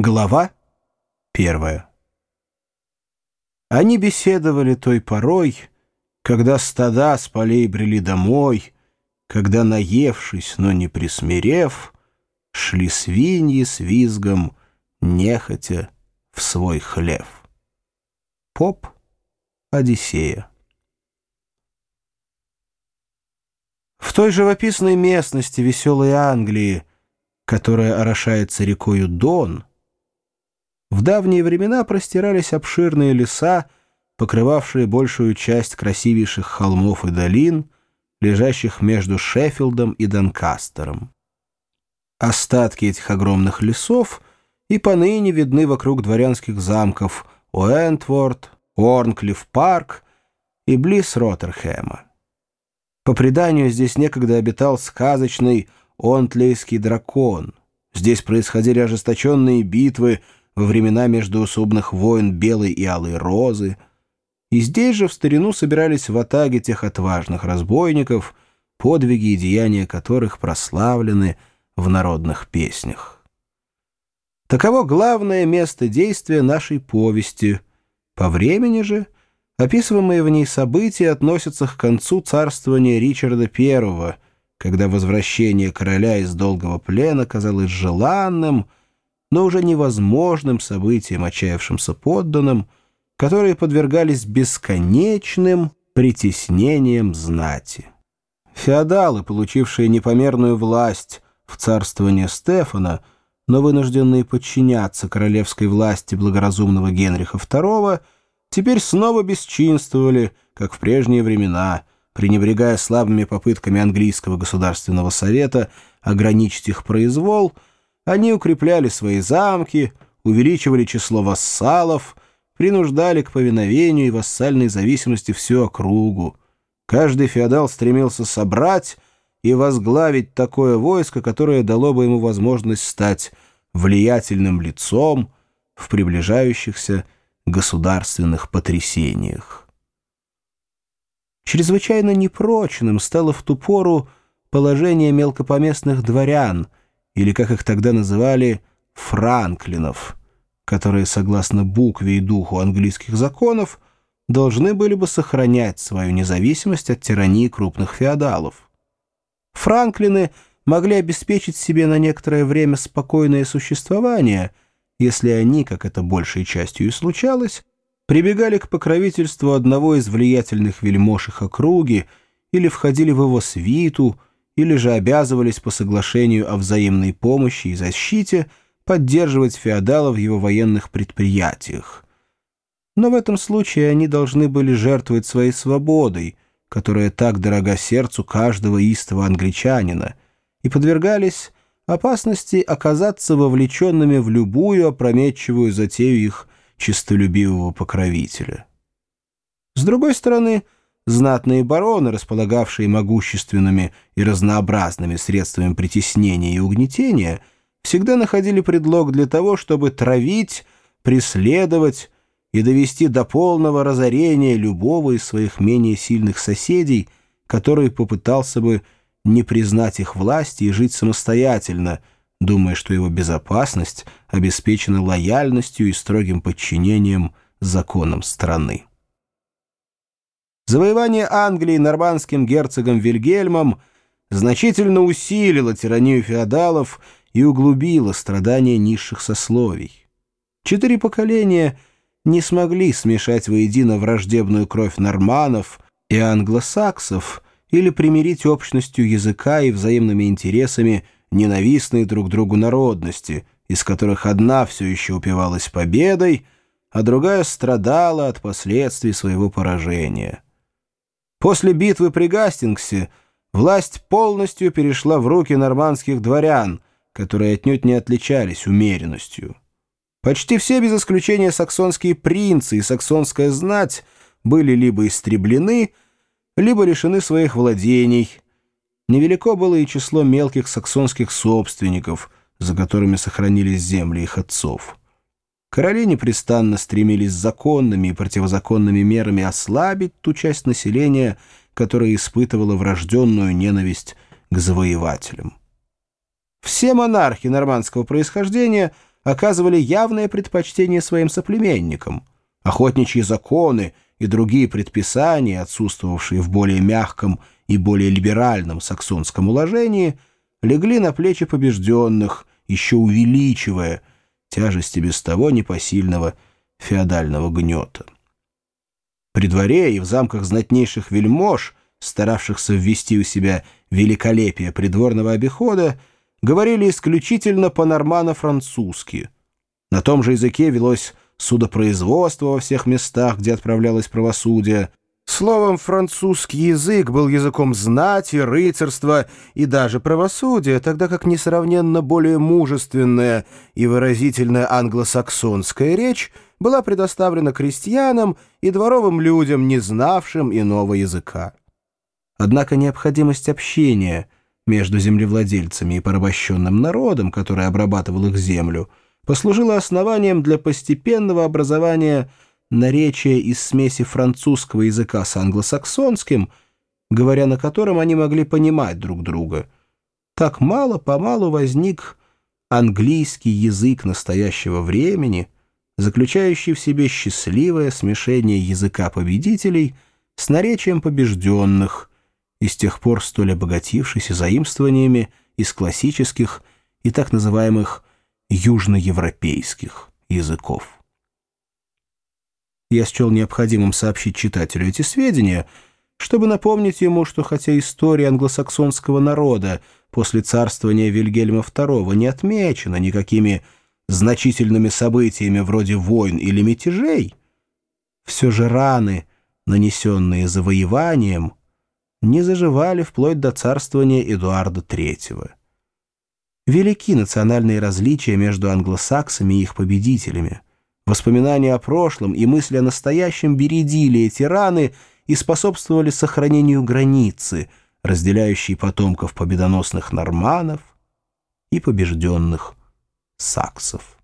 Глава первая Они беседовали той порой, когда стада с полей брели домой, когда, наевшись, но не присмирев, шли свиньи с визгом, нехотя в свой хлев. Поп Одиссея В той живописной местности веселой Англии, которая орошается рекою Дон, в давние времена простирались обширные леса, покрывавшие большую часть красивейших холмов и долин, лежащих между Шеффилдом и Донкастером. Остатки этих огромных лесов и поныне видны вокруг дворянских замков Уэнтворд, Уорнклифф-парк и близ Роттерхэма. По преданию, здесь некогда обитал сказочный Онтлейский дракон. Здесь происходили ожесточенные битвы во времена междуусобных войн Белой и Алой Розы. И здесь же в старину собирались в атаге тех отважных разбойников, подвиги и деяния которых прославлены в народных песнях. Таково главное место действия нашей повести. По времени же описываемые в ней события относятся к концу царствования Ричарда I, когда возвращение короля из долгого плена казалось желанным — но уже невозможным событиям, отчаявшимся подданным, которые подвергались бесконечным притеснениям знати. Феодалы, получившие непомерную власть в царствовании Стефана, но вынужденные подчиняться королевской власти благоразумного Генриха II, теперь снова бесчинствовали, как в прежние времена, пренебрегая слабыми попытками английского государственного совета ограничить их произвол – они укрепляли свои замки, увеличивали число вассалов, принуждали к повиновению и вассальной зависимости всю округу. Каждый феодал стремился собрать и возглавить такое войско, которое дало бы ему возможность стать влиятельным лицом в приближающихся государственных потрясениях. Чрезвычайно непрочным стало в ту пору положение мелкопоместных дворян — или, как их тогда называли, франклинов, которые, согласно букве и духу английских законов, должны были бы сохранять свою независимость от тирании крупных феодалов. Франклины могли обеспечить себе на некоторое время спокойное существование, если они, как это большей частью и случалось, прибегали к покровительству одного из влиятельных вельмож их округи или входили в его свиту, или же обязывались по соглашению о взаимной помощи и защите поддерживать феодала в его военных предприятиях. Но в этом случае они должны были жертвовать своей свободой, которая так дорога сердцу каждого истого англичанина, и подвергались опасности оказаться вовлеченными в любую опрометчивую затею их честолюбивого покровителя. С другой стороны, Знатные бароны, располагавшие могущественными и разнообразными средствами притеснения и угнетения, всегда находили предлог для того, чтобы травить, преследовать и довести до полного разорения любого из своих менее сильных соседей, который попытался бы не признать их власти и жить самостоятельно, думая, что его безопасность обеспечена лояльностью и строгим подчинением законам страны. Завоевание Англии нормандским герцогом Вильгельмом значительно усилило тиранию феодалов и углубило страдания низших сословий. Четыре поколения не смогли смешать воедино враждебную кровь норманов и англосаксов или примирить общностью языка и взаимными интересами ненавистные друг другу народности, из которых одна все еще упивалась победой, а другая страдала от последствий своего поражения. После битвы при Гастингсе власть полностью перешла в руки нормандских дворян, которые отнюдь не отличались умеренностью. Почти все, без исключения саксонские принцы и саксонская знать, были либо истреблены, либо лишены своих владений. Невелико было и число мелких саксонских собственников, за которыми сохранились земли их отцов. Короли непрестанно стремились законными и противозаконными мерами ослабить ту часть населения, которая испытывала врожденную ненависть к завоевателям. Все монархи нормандского происхождения оказывали явное предпочтение своим соплеменникам. Охотничьи законы и другие предписания, отсутствовавшие в более мягком и более либеральном саксонском уложении, легли на плечи побежденных, еще увеличивая тяжести без того непосильного феодального гнета. При дворе и в замках знатнейших вельмож, старавшихся ввести у себя великолепие придворного обихода, говорили исключительно по-нормано-французски. На том же языке велось судопроизводство во всех местах, где отправлялось правосудие. Словом, французский язык был языком знати, рыцарства и даже правосудия, тогда как несравненно более мужественная и выразительная англосаксонская речь была предоставлена крестьянам и дворовым людям, не знавшим иного языка. Однако необходимость общения между землевладельцами и порабощенным народом, который обрабатывал их землю, послужила основанием для постепенного образования наречия из смеси французского языка с англосаксонским, говоря на котором они могли понимать друг друга. Так мало-помалу возник английский язык настоящего времени, заключающий в себе счастливое смешение языка победителей с наречием побежденных, и с тех пор столь обогатившийся заимствованиями из классических и так называемых южноевропейских языков. Я счел необходимым сообщить читателю эти сведения, чтобы напомнить ему, что хотя история англосаксонского народа после царствования Вильгельма II не отмечена никакими значительными событиями вроде войн или мятежей, все же раны, нанесенные завоеванием, не заживали вплоть до царствования Эдуарда III. Велики национальные различия между англосаксами и их победителями. Воспоминания о прошлом и мысли о настоящем бередили эти раны и способствовали сохранению границы, разделяющей потомков победоносных норманов и побежденных саксов.